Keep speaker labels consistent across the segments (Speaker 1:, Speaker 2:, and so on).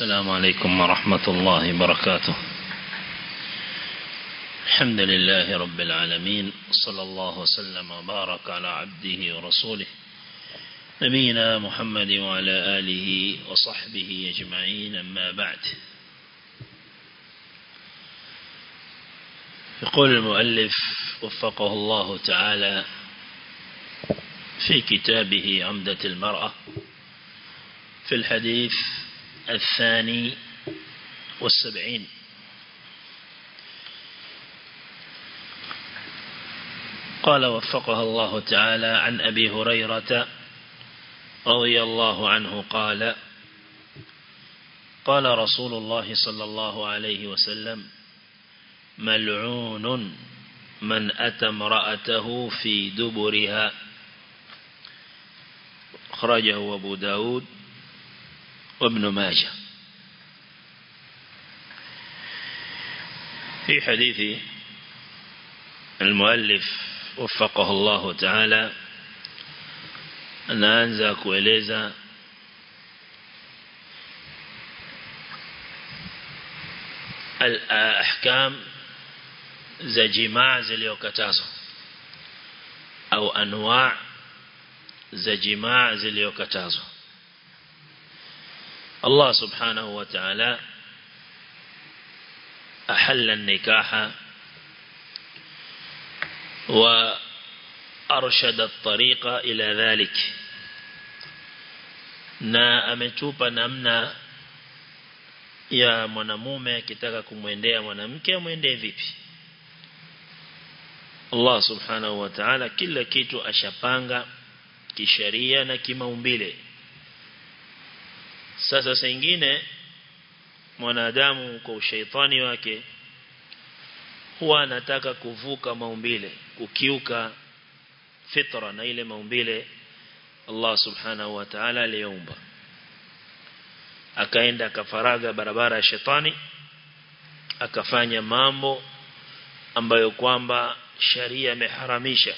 Speaker 1: السلام عليكم ورحمة الله وبركاته. الحمد لله رب العالمين صلى الله وسلم وبارك على عبده ورسوله نبينا محمد وعلى آله وصحبه أجمعين أما بعد. يقول المؤلف وفقه الله تعالى في كتابه عمدة المرأة في الحديث الثاني والسبعين. قال وفقها الله تعالى عن أبي هريرة رضي الله عنه قال قال رسول الله صلى الله عليه وسلم ملعون من أتى امرأته في دبرها. أخرجه أبو داود وابن ماجه. في حديث المؤلف وفقه الله تعالى أن أنزى كوليزا الأحكام زى جماع زى أو أنواع زى جماع زى Allah subhanahu wa ta'ala أحل النكاح وأرشد الطريق إلى ذلك na ametupa namna ya mwanamume akitaka kumwendea mwanamke amwendee vipi Allah subhanahu wa ta'ala kila kitu ashapanga kisheria na kimaumbile sasa sengine mwanadamu kwa ushaitani wake huwa anataka kuvuka maumbile kukiuka fitra na ile maumbile Allah subhanahu wa ta'ala aliyoumba. Akaenda akafaraga barabara ya shetani akafanya mambo ambayo kwamba sharia imeharamisha.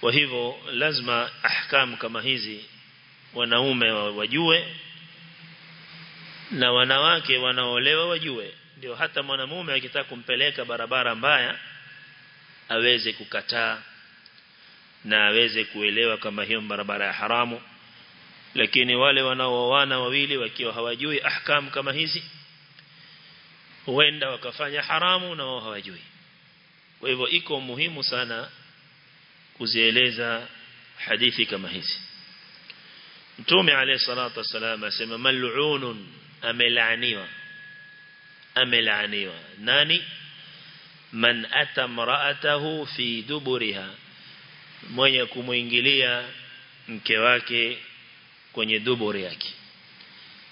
Speaker 1: Kwa hivyo lazima ahkam kama hizi wanaume wajue na wanawake wanaolewa wajue. Ndio hata mwanamume akitaka kumpeleka barabara mbaya aweze kukataa na aweze kuelewa kama hiyo barabara ya haramu. Lakini wale wanaoana wawili wakiwa hawajui ahkam kama hizi huenda wakafanya haramu na wao hawajui. Kwa hivyo iko muhimu sana kuzieleza hadithi kama hizi Mtume alayhi salatu wasalam asema mal'unun amelaaniwa. Amelaaniwa. Nani? Man ata mra'atahu fi duburiha. Mwenye kumuingilia mke wake kwenye duburi yake.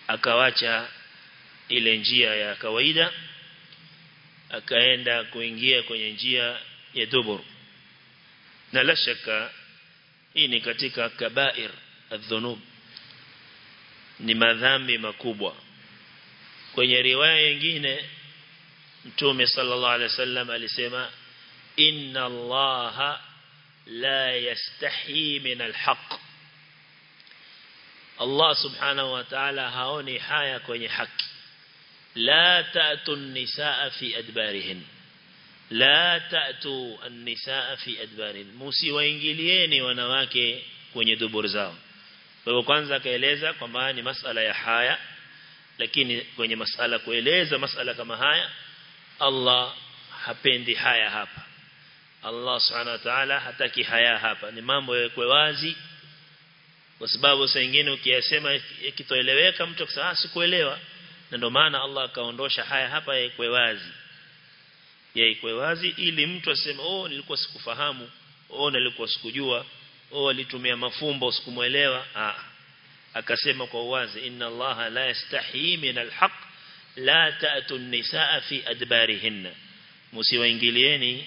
Speaker 1: Akawacha ile njia ya kawaida akaenda kuingia kwenye njia ya dubur. Na la shaka hii ni katika kabair adhunub ni madhambi makubwa. Kwenye riwaya nyingine mtume sallallahu alaihi wasallam alisema inna allaha la yastahi min alhaq. Allah subhanahu wa ta'ala haoni haya kwenye haki. La ta'tu an-nisaa fi adbarihin. La ta'tu an-nisaa fi adbarihin. Musiwaingilieni wanawake kwenye dubur zao kwa hivyo kwanza akaeleza kwamba ni masala ya haya lakini kwenye masala kueleza masala kama haya Allah hapendi haya hapa. Allah subhanahu wa ta'ala hataki haya hapa. Ni mambo yawekwe wazi kwa sababu saa nyingine ukiyasema ikitoeleweka mtu akisema ah sikuelewa. Na ndio maana Allah akaondosha haya hapa yawekwe wazi. Yawekwe wazi ili mtu aseme oh nilikuwa sikufahamu. Oh nilikuwa sikujua oh alitumia mafumbo sikumuelewa. Ah akasema kwa uwazi inna Allah la yastahi min alhaq la ta'tu an-nisaa fi adbarihinna. Msiwaingilieni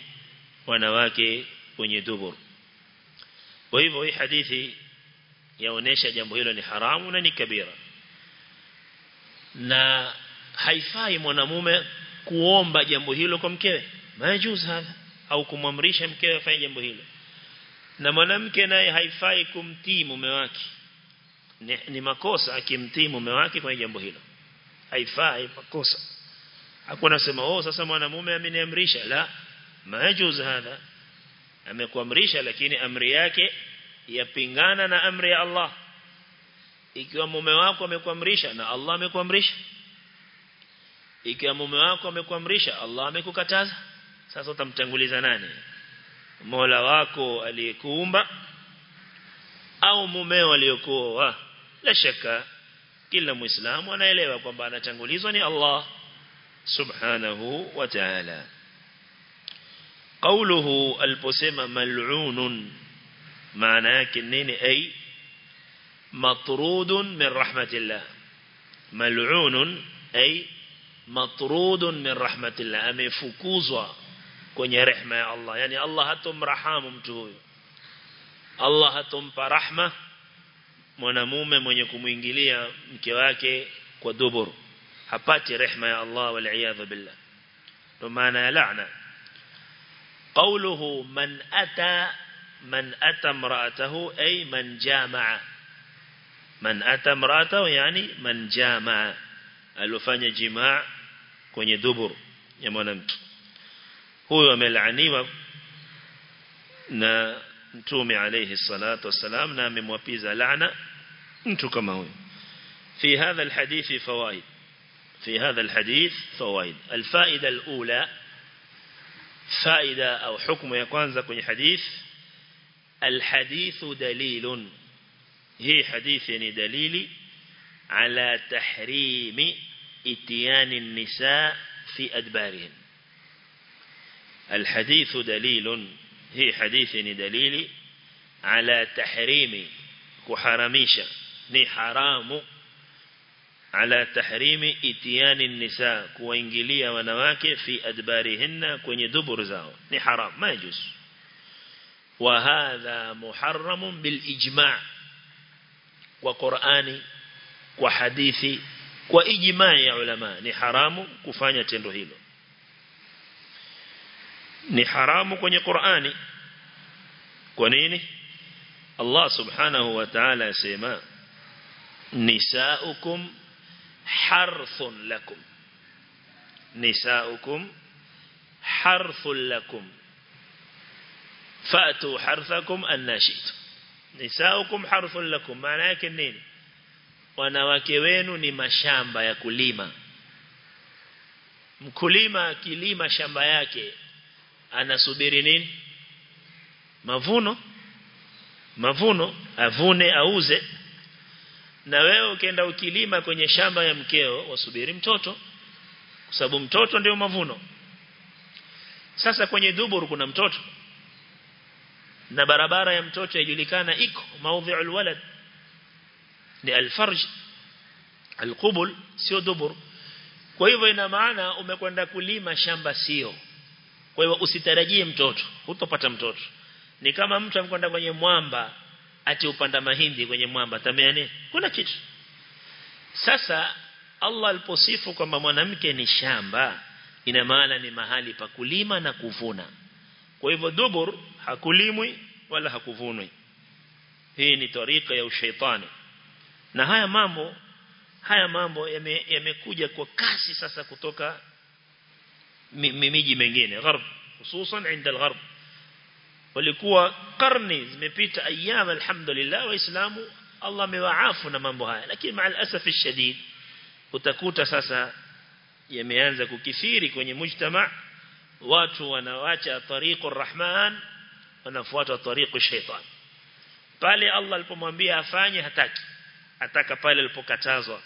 Speaker 1: wanawake kwenye dubur. Kwa hivyo hii hadithi yaonesha jambo hilo ni haramu na ni kabira. Na haifai mwanamume kuomba jambo hilo kwa mkewe. Majuz hadha au kumwamrisha mkewe afanye jambo hilo na mwanamke naye haifai kumtii mume wake. Ni, ni makosa akimtii mume wake kwenye jambo hilo. Haifai makosa. Hakuna sema oh sasa mwanamume ameniamrisha. La majuz hadha. Amekuamrisha lakini amri yake yapingana na amri ya Allah. Ikiwa mume wako amekuamrisha na Allah amekuamrisha. Ikiwa mume wako amekuamrisha Allah amekukataza. Sasa utamtanguliza nani Mola wako aliyekuumba au mumeo aliyokuoa la shaka kila muislamu anaelewa kwamba anatangulizwa ni Allah subhanahu wa ta'ala قوله البسمة ملعون معناه كنين أي مطرود من رحمة الله ملعون أي مطرود من رحمة الله أمفكوزوا kwenye rehma ya Allah yani Allah hatomrahamu mtu huyo Allah hatompa rahma mwanamume mwenye kumuingilia mke wake kwa dubur hapati rehma ya Allah wal iyadha billah ndo maana ya laana قوله من أتى من أتى امرأته أي من جامع من أتى امرأته يعني من جامع alofanya jimaa kwenye dubur ya mwanamke Huyo amelaaniwa na mtume alayhi salatu wasalam na amemwapiza laana mtu kama huyo. في هذا الحديث فوائد في هذا الحديث فوائد الفائدة الأولى فائدة أو حكم يكوانزا كوني حديث الحديث دليل هي حديث يعني دليل على تحريم اتيان النساء في أدبارهن الحديث دليل هي حديث يعني دليل على تحريم كحرميشة ni haramu ala tahrimi itiani nisa kuwaingilia wanawake fi adbarihinna kwenye dubur zao ni haram majus wa hadha muharram bil ijma' kwa Qur'ani kwa hadithi kwa ijma' ya ulama ni haramu kufanya tendo hilo ni haramu kwenye Qur'ani. Kwa nini? Allah subhanahu wa ta'ala asema nisaukum harthun lakum. Nisaukum harthun lakum. Fatu harthakum annashitu nisaukum harthun lakum. Maana yake nini? Wanawake wenu ni mashamba ya kulima. Mkulima akilima shamba yake anasubiri nini? Mavuno. Mavuno avune auze. Na wewe ukienda ukilima kwenye shamba ya mkeo wasubiri mtoto. Kwa sababu mtoto ndio mavuno. Sasa kwenye dubur kuna mtoto. Na barabara ya mtoto ijulikana iko. Maudhi'ul walad. Ni alfarj. Alqubul sio dubur kwa hivyo ina maana umekwenda kulima shamba sio kwa hiyo usitarajie mtoto hutopata mtoto. Ni kama mtu amkwenda kwenye mwamba ati upanda mahindi kwenye mwamba. Tamea nini? Kuna kitu. Sasa Allah aliposifu kwamba mwanamke ni shamba ina maana ni mahali pa kulima na kuvuna. Kwa hivyo dubur hakulimwi wala hakuvunwi. Hii ni tarika ya ushaitani. Na haya mambo haya mambo yamekuja yame kwa kasi sasa kutoka miji mengine. Gharb. Hususan عند al-gharb. Walikuwa karni zimepita ayyam alhamdulillah waislamu Allah amewaafu na mambo haya. Lakini maal asaf shadid utakuta sasa yameanza kukithiri kwenye mujtama watu wanawacha tariqur rahman wanafuata tariqu shaitan pale Allah alipomwambia afanye hataki. Ataka pale alipokatazwa.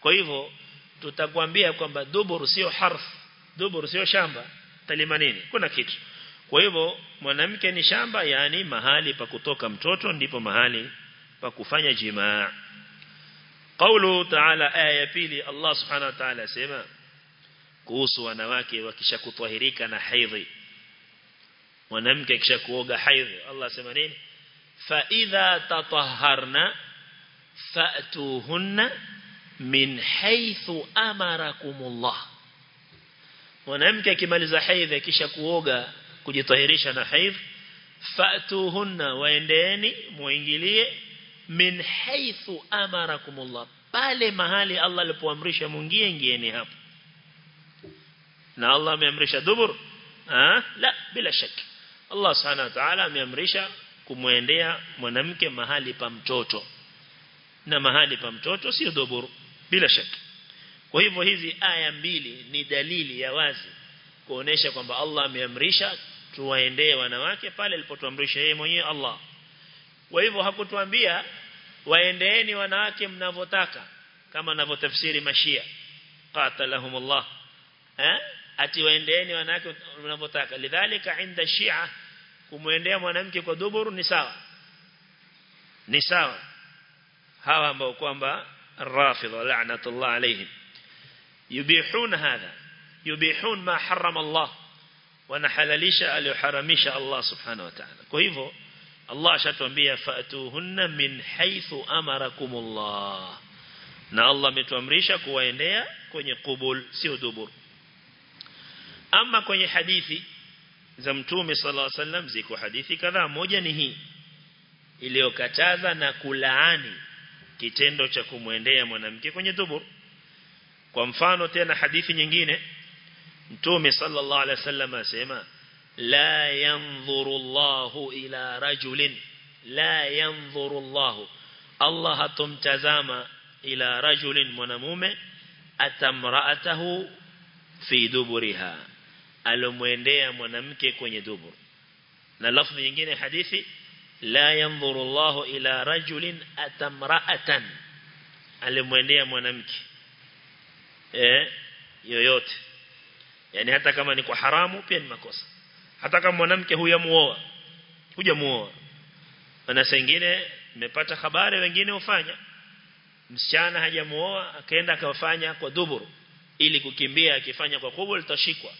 Speaker 1: Kwa hivyo tutakwambia kwamba dubur sio harf dubur sio shamba. Talima nini kuna kitu. Kwa hivyo mwanamke ni shamba yani mahali pa kutoka mtoto ndipo mahali pa kufanya jimaa. Qawlu ta'ala aya ya pili Allah subhanahu wa ta'ala asema kuhusu wanawake wakishakutwahirika na haidhi. Mwanamke akishakuoga haidhi Allah asema nini? Fa idha tatahharna fa'tuhunna min haythu amarakumullah mwanamke akimaliza haidhi kisha kuoga kujitahirisha na haidh fatuhunna waendeeni muingilie min haythu amarakumullah. Pale mahali Allah alipoamrisha muingie ingieni hapo. Na Allah ameamrisha dubur? Ah la bila shaka. Allah subhanahu wa ta'ala ameamrisha kumwendea mwanamke mahali pa mtoto. Na mahali pa mtoto sio dubur bila shaka kwa hivyo hizi aya mbili ni dalili ya wazi kuonesha kwamba Allah ameamrisha tuwaendee wanawake pale alipotuamrisha yeye mwenyewe Allah. Kwa hivyo hakutuambia waendeeni wanawake mnavotaka kama anavyotafsiri mashia. Qatalahumullah. Eh? Ati waendeeni wanawake mnavotaka. lidhalika inda shia kumwendea mwanamke kwa duburu ni sawa. Ni sawa. Hawa ambao kwamba rafidha la'natullah alayhim yubihun hadha yubihun ma harrama Allah wanahalalisha aliyoharamisha Allah subhanahu wa ta'ala kwa hivyo Allah ashatuambia fa'tuhunna min haythu amarakumullah na Allah ametuamrisha kuwaendea kwenye kubul sio dubur ama kwenye hadithi za mtume sallallahu alaihi wasallam ziko hadithi kadhaa moja ni hii iliyokataza na kulaani kitendo cha kumwendea mwanamke kwenye dubur kwa mfano tena hadithi nyingine mtume sallallahu alaihi wasallam asema la yanzuru Allahu ila rajulin la yanzuru Allahu Allah hatumtazama ila rajulin mwanamume atamraatahu fi duburiha alomwendea mwanamke kwenye dubur. Na lafzi nyingine hadithi la yanzuru Allahu ila rajulin atamraatan alimwendea mwanamke eh yoyote. Yani hata kama ni kwa haramu pia ni makosa. Hata kama mwanamke huyamuoa hujamuoa. Na sengine nimepata habari wengine ufanya msichana hajamuoa akaenda akafanya kwa dhuburu ili kukimbia akifanya kwa kubwa litashikwa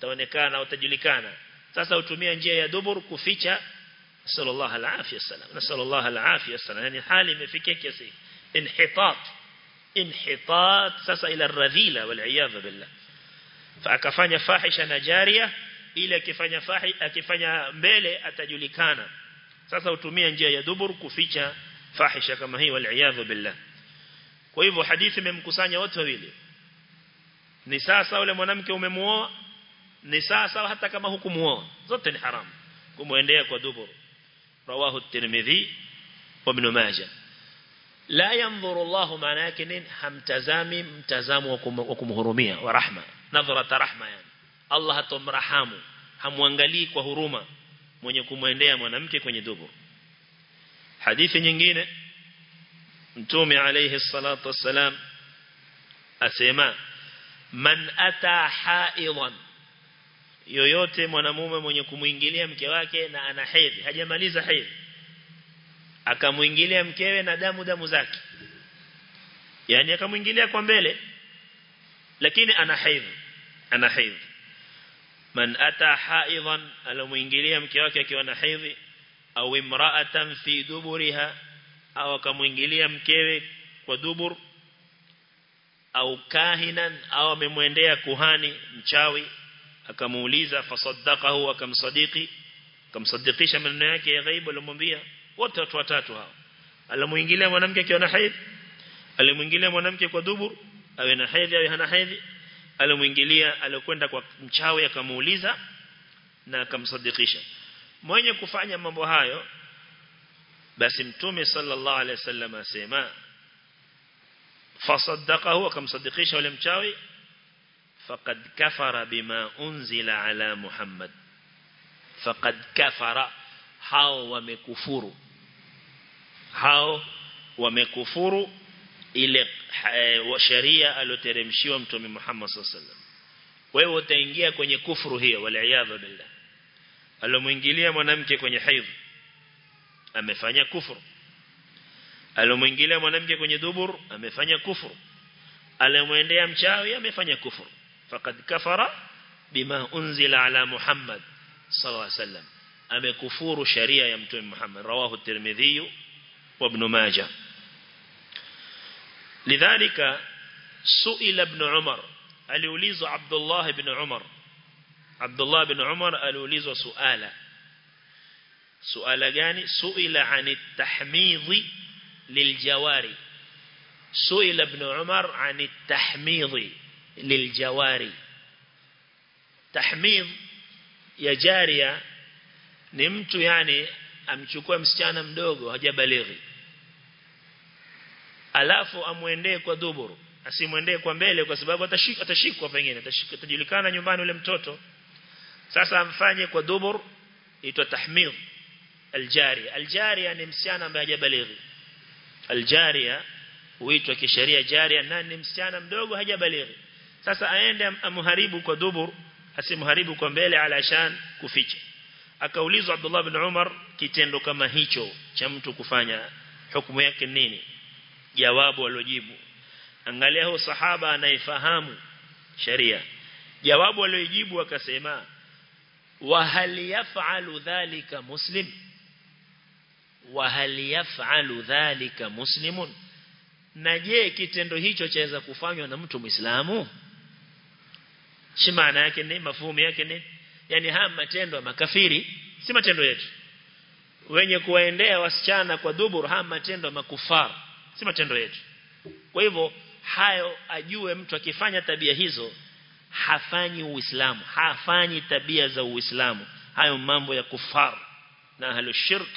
Speaker 1: taonekana utajulikana. Sasa utumia njia ya dhuburu kuficha sallallahu alaihi wasallam. Na sallallahu alaihi wasallam yani hali imefikia kiasi. Inhitat inhitat sasa ila radhila wal iyadha billah akafanya fahisha na jaria ili akifanya fahi akifanya mbele atajulikana. Sasa utumia njia ya dubur kuficha fahisha kama hii wal iyadhu billah. Kwa hivyo hadithi imemkusanya wote wawili. Ni sasa ule mwanamke umemuoa ni sasa hata kama hukumuoa zote ni haramu kumwendea kwa dubur rawahu at-tirmidhi la yanzuru Allah maana yake nini? Hamtazami mtazamo wa kumhurumia wa rahma. Nadhara rahma yani. Allah hatomrahamu hamwangalii kwa huruma mwenye kumwendea mwanamke kwenye dubur. Hadithi nyingine mtume alayhi salatu wassalam asema man ata haidan. Yoyote mwanamume mwenye kumuingilia mke wake na ana hedhi hajamaliza hedhi akamuingilia mkewe na damu damu zake. Yani akamuingilia kwa mbele lakini ana haidh ana haidh. Man ata haidan alomuingilia mke wake akiwa na haidhi au imra'atan fi duburiha au akamuingilia mkewe kwa dubur au kahinan au amemwendea kuhani mchawi akamuuliza fasaddaqahu akamsadiki akamsadikisha maneno yake ya ghaibu alomwambia wote watu watatu hao. Alimuingilia mwanamke akiwa na hedhi alimuingilia mwanamke kwa dubur awe na hedhi awe hana hedhi alimuingilia alikwenda kwa mchawi akamuuliza na akamsadikisha. Mwenye kufanya mambo hayo basi mtume sallallahu alaihi wasallam asema fasaddaqahu akamsadikisha yule mchawi faqad kafara bima unzila ala muhammad. Faqad kafara hao wamekufuru. Hao wamekufuru ile e, sharia aloteremshiwa mtume Muhammad sallallahu alaihi wasallam. Wewe utaingia kwenye kufuru hiyo waliaadha billah. Alomuingilia mwanamke kwenye haidh amefanya kufuru. Alomuingilia mwanamke kwenye dubur amefanya kufuru. Alomwendea mchawi amefanya kufuru. Faqad kafara bima unzila ala Muhammad sallallahu alaihi wasallam amekufuru sharia ya mtume Muhammad rawahu at-Tirmidhi wa Ibn Majah lidhalika suila ibn Umar aliulizwa Abdullah ibn Umar Abdullah ibn Umar aliulizwa suala suala gani suila ani tahmidhi liljawari سئل ابن عمر عن التحميض للجواري تحميض ya jaria ni mtu yani amchukua msichana mdogo hajabalighi alafu amwendee kwa duburu asimwendee kwa mbele kwa sababu atashikwa atashikwa pengine atashikwa atajulikana nyumbani ule mtoto. Sasa amfanye kwa dubur itwa tahmid aljari. Aljaria ni msichana ambaye hajabalighi aljaria huitwa kisheria. Jaria na ni msichana mdogo hajabalighi sasa aende amharibu kwa dubur asimharibu kwa mbele alashan kuficha akaulizwa Abdullah bin Umar kitendo kama hicho cha mtu kufanya hukumu yake nini? Jawabu alojibu angalia huyo sahaba anaifahamu sharia. Jawabu aliyojibu akasema wa hal yaf'alu dhalika muslim? Wa hal yaf'alu dhalika muslimun? Na je kitendo hicho chaweza kufanywa na mtu muislamu? Shima maana yake ni mafumu yake ni yani haya matendo ya makafiri si matendo yetu. Wenye kuwaendea wasichana kwa dhubur haya matendo ya makufar si matendo yetu. Kwa hivyo hayo ajue mtu akifanya tabia hizo hafanyi uislamu hafanyi tabia za uislamu. Hayo mambo ya kufar na ahlu shirk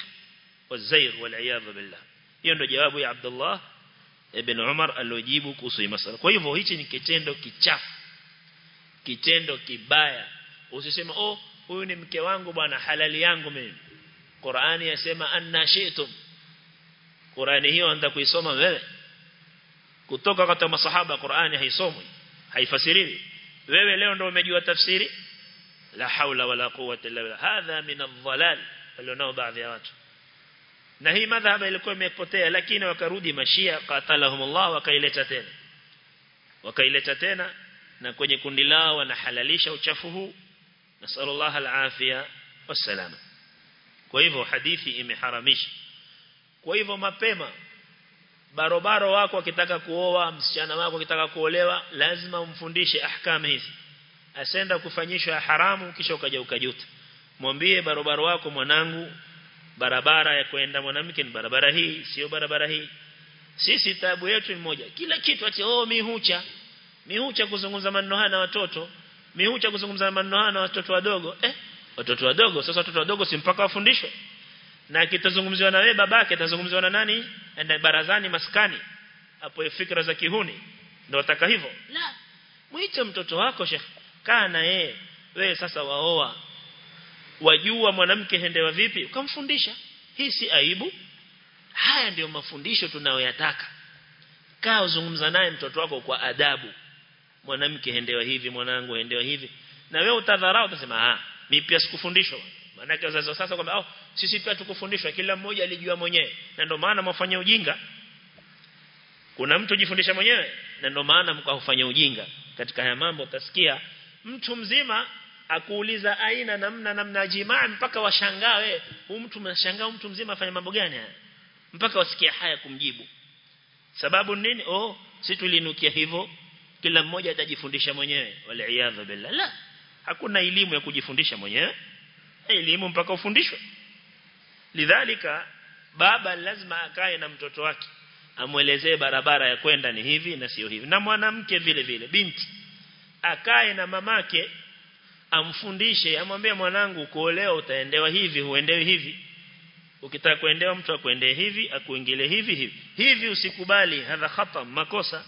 Speaker 1: wa zair wal billah. Hiyo ndio jawabu ya Abdullah ibn Umar aliojibu kuhusu hii masala. Kwa hivyo hichi ni kitendo kichafu kitendo kibaya usiseme oh huyu ni mke wangu bwana halali yangu mimi. Qur'ani yasema anna shi'tum. Qur'ani hiyo anza kuisoma wewe. Kutoka kwa masahaba Qur'ani haisomwi haifasiriwi wewe leo ndio umejua tafsiri? La haula wala quwwata illa billah. Hadha min adh-dhalal walionao baadhi ya watu. Na hii madhhabu ilikuwa imepotea lakini wakarudi mashia qatalahumullah wakaileta tena. Wakaileta tena na kwenye kundi lao wanahalalisha uchafu huu nasallallahu alafia wasalama kwa hivyo hadithi imeharamisha. Kwa hivyo mapema barobaro wako akitaka kuoa msichana wako akitaka kuolewa lazima umfundishe ahkama hizi. Asenda kufanyishwa haramu kisha ukaja ukajuta. Mwambie barobaro wako mwanangu barabara ya kwenda mwanamke ni barabara hii sio barabara hii. Sisi tabu yetu ni moja kila kitu ati oh mihucha. Mihucha kuzungumza maneno haya na watoto mihucha kuzungumza maneno haya na watoto wadogo. Eh watoto wadogo. Sasa watoto wadogo si mpaka wafundishwe. Na kitazungumziwa na wewe babake atazungumziwa na nani? Enda barazani maskani. Hapo fikra za kihuni. Ndio wataka hivyo? La. Muite mtoto wako shekhi kaa na yeye. Wewe sasa waoa. Wajua mwanamke hendewa vipi? Ukamfundisha. Hii si aibu. Haya ndio mafundisho tunayoyataka. Kaa uzungumza naye mtoto wako kwa adabu mwanamke hendewa hivi mwanangu hendewa hivi. Na wewe utadharau utasema ah mimi pia sikufundishwa. Maana wazazi sasa kwamba oh sisi pia tukufundishwa kila mmoja alijua mwenyewe. Na ndio maana mwafanya ujinga. Kuna mtu jifundisha mwenyewe na ndio maana mkafanya ujinga. Katika haya mambo utasikia mtu mzima akuuliza aina namna namna jimaa mpaka washangaa wewe huyu mtu mnashangaa mtu mzima afanya mambo gani haya? Mpaka wasikia haya kumjibu. Sababu nini? Oh si tulinukia hivyo kila mmoja atajifundisha mwenyewe. Waliaadha billah. La hakuna elimu ya kujifundisha mwenyewe. Elimu mpaka ufundishwe. Lidhalika baba lazima akae na mtoto wake. Amuelezee barabara ya kwenda ni hivi na sio hivi. Na mwanamke vile vile binti. Akae na mamake amfundishe amwambie mwanangu kuolewa utaendewa hivi huendewi hivi. Ukitaka kuendewa mtu akuendee hivi akuingilie hivi hivi. Hivi usikubali hadha khata makosa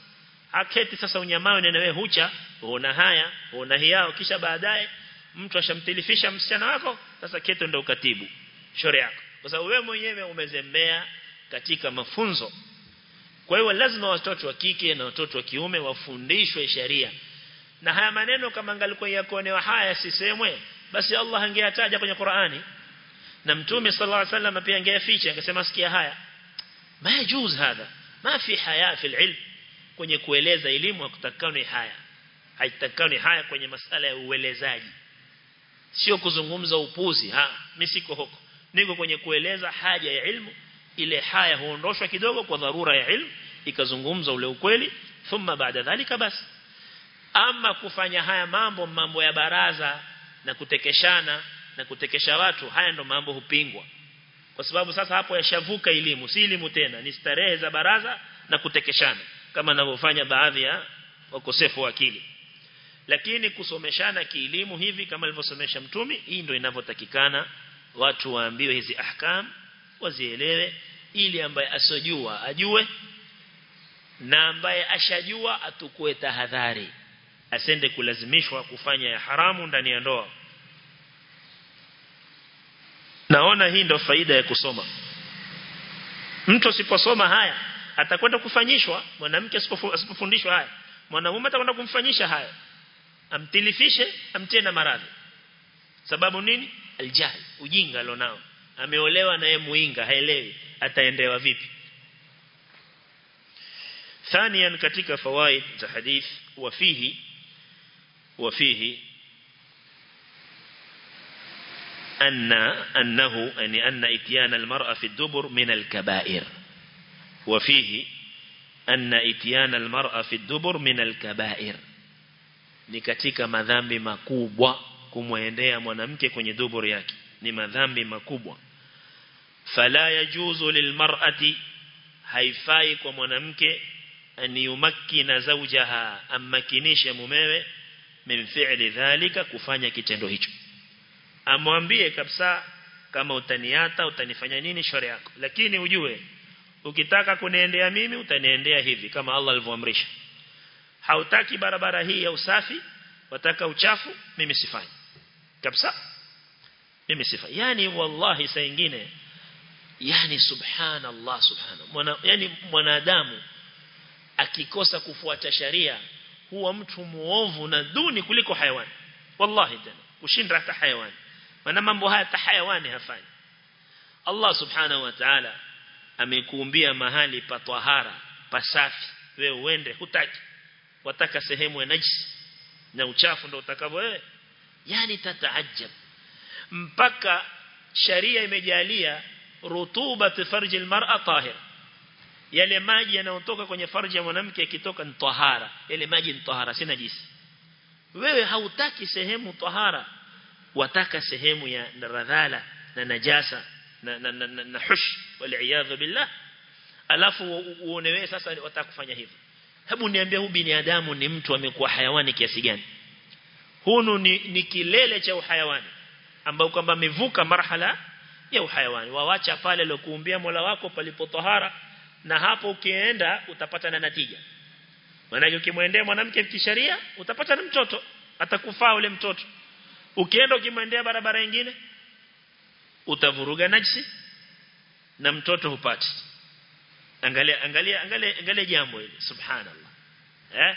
Speaker 1: aketi sasa unyamao na wewe hucha uona haya uona hiao. Kisha baadaye mtu ashamtilifisha msichana wako sasa keto ndio ukatibu shauri yako. Kwa sababu wewe mwenyewe umezembea katika mafunzo. Kwa hiyo lazima watoto wa kike na watoto wa kiume wafundishwe sheria. Na haya maneno kama angalikuwa yakonewa haya sisemwe basi Allah angeyataja kwenye Qur'ani. Na mtume sallallahu alaihi wasallam pia angeyaficha angesema sikia haya. Ma juz hadha? Ma fi haya fi ilm kwenye kueleza elimu hakutakani haya. Haitakani haya kwenye masala ya uelezaji. Sio kuzungumza upuzi ha mimi siko huko. Niko kwenye kueleza haja ya ilmu. Ile haya huondoshwa kidogo kwa dharura ya ilmu ikazungumza ule ukweli thumma baada dhalika basi. Ama kufanya haya mambo mambo ya baraza na kutekeshana na kutekesha watu haya ndo mambo hupingwa. Kwa sababu sasa hapo yashavuka elimu si elimu tena ni starehe za baraza na kutekeshana kama anavyofanya baadhi ya wakosefu wa akili. Lakini kusomeshana kiilimu hivi kama alivyosomesha mtumi hii ndio inavyotakikana watu waambiwe hizi ahkam wazielewe ili ambaye asojua ajue na ambaye ashajua atukue tahadhari asende kulazimishwa kufanya ya haramu ndani ya ndoa. Naona hii ndio faida ya kusoma. Mtu asiposoma haya atakwenda kufanyishwa mwanamke asipofundishwa haya mwanamume atakwenda kumfanyisha haya amtilifishe amtie na maradhi sababu nini aljahl ujinga alionao ameolewa na yeye muinga haelewi ataendewa vipi ثانيا katika fawaid za hadith وفيه وفيه أن أنه يعني أن إتيان المرأة في الدبر من الكبائر وفيه أن إتيان المرأة في الدبر من الكبائر ni katika madhambi makubwa kumwendea mwanamke kwenye dubur yake ni madhambi makubwa fala yajuzu lilmar'ati haifai kwa mwanamke an yumakkina zawjaha ammakinishe mumewe min fi'li dhalika kufanya kitendo hicho amwambie kabisa kama utaniata utanifanya nini shauri yako lakini ujue ukitaka kuniendea mimi utaniendea hivi kama Allah alivyoamrisha. Hautaki barabara hii ya usafi wataka uchafu mimi sifanyi. Kabisa. Mimi sifanyi. Yani wallahi saa nyingine yani subhanallah subhanallah. Mwana yani mwanadamu akikosa kufuata sharia huwa mtu muovu na duni kuliko hayawani. Wallahi tena kushinda hata hayawani. Maana mambo haya hata hayawani hafanyi. Allah subhanahu wa ta'ala amekuumbia mahali pa tahara pasafi wewe uende hutaki. Wataka sehemu ya najisi na uchafu ndio utakavyo wewe. Yani tataajab mpaka sharia imejalia rutuba farji almar'a tahir. Yale maji yanayotoka kwenye farji ya mwanamke yakitoka ni tahara. Yale maji ni tahara si najisi. Wewe hautaki sehemu tahara. Wataka sehemu ya radhala na najasa na na, na, na, na hush wal billah. Alafu uone wewe sasa wataka kufanya hivyo. Hebu niambie huyu binadamu ni mtu amekuwa hayawani kiasi gani? Hunu ni, ni kilele cha uhayawani ambao kwamba amevuka marhala ya uhayawani. Wawacha pale lokuumbia Mola wako palipo tahara na hapo ukienda utapata na natija. Maana ukimwendea mwanamke kisheria utapata na mtoto atakufaa ule mtoto. Ukienda ukimwendea barabara nyingine utavuruga najisi na mtoto hupati. Angalia angalia angalia angalia jambo hili. Subhanallah. Eh?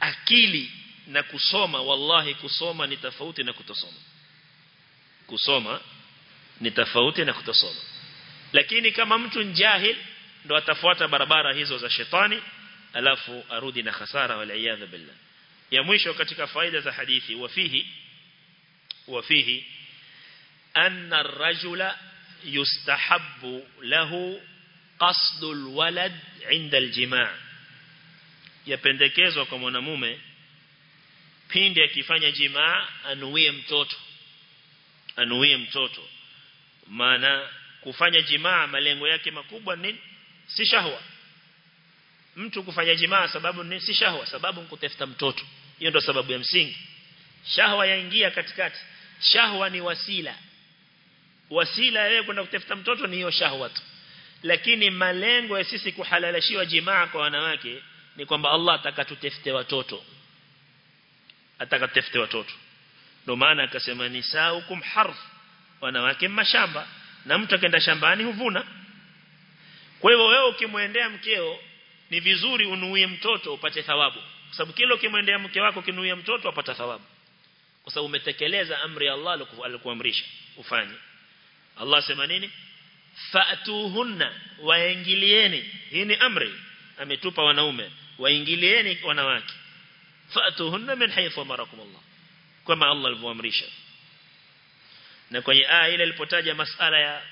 Speaker 1: Akili na kusoma wallahi kusoma ni tofauti na kutosoma. Kusoma ni tofauti na kutosoma. Lakini kama mtu njahil ndo atafuata barabara hizo za shetani alafu arudi na hasara wal billah. Ya mwisho katika faida za hadithi wafihi wafihi anna ar-rajula yustahabbu lahu qasdul al-walad 'inda al-jima' yapendekezwa kwa mwanamume pindi akifanya jimaa anuie mtoto. Anuie mtoto. Maana kufanya jimaa malengo yake makubwa ni si shahwa. Mtu kufanya jimaa sababu ni si shahwa. Sababu nkutafuta mtoto. Hiyo ndo sababu ya msingi. Shahwa yaingia katikati. Shahwa ni wasila wasila yeye kwenda kutafuta mtoto ni hiyo shahwa tu. Lakini malengo ya sisi kuhalalishiwa jimaa kwa wanawake ni kwamba Allah atakatutafute watoto. Atakatafute watoto. Ndio maana akasema nisaukum harf. Wanawake mashamba na mtu akaenda shambani huvuna. Kwa hivyo wewe ukimwendea mkeo ni vizuri unuie mtoto upate thawabu. Kwa sababu kile ukimwendea mke wako kinuia mtoto apata thawabu. Kwa sababu umetekeleza amri ya Allah alikuamrisha ufanye Allah sema nini fa'tuhunna waingilieni hii ni amri ametupa wanaume waingilieni wanawake fa'tuhunna min haythu amarakum Allah kama Allah alivyoamrisha na kwenye aya ile ilipotaja masala ya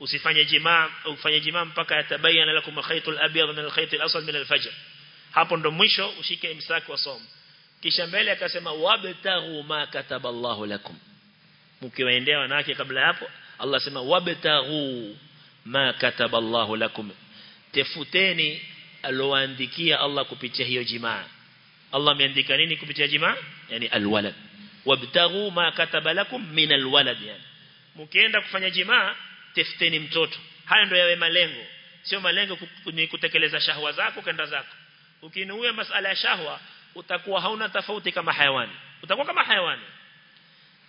Speaker 1: usifanye jimaa ufanye jimaa mpaka yatabayana lakum khaytul abyad min al-khayt al-aswad min al-fajr hapo ndo mwisho ushike imsaki wa somo kisha mbele akasema wabtaghu ma kataballahu lakum mkiwaendea wanawake kabla hapo Allah sema wabtaghu ma kataba Allahu lakum. Tafuteni aloandikia Allah kupitia hiyo jimaa. Allah ameandika nini kupitia jimaa? Yani alwalad. Wabtaghu ma kataba lakum min alwalad yani. Mkienda kufanya jimaa tafuteni mtoto. Haya ndio yawe malengo. Sio malengo ni kutekeleza shahwa zako kenda zako. Ukinuia masala ya shahwa utakuwa hauna tofauti kama hayawani. Utakuwa kama hayawani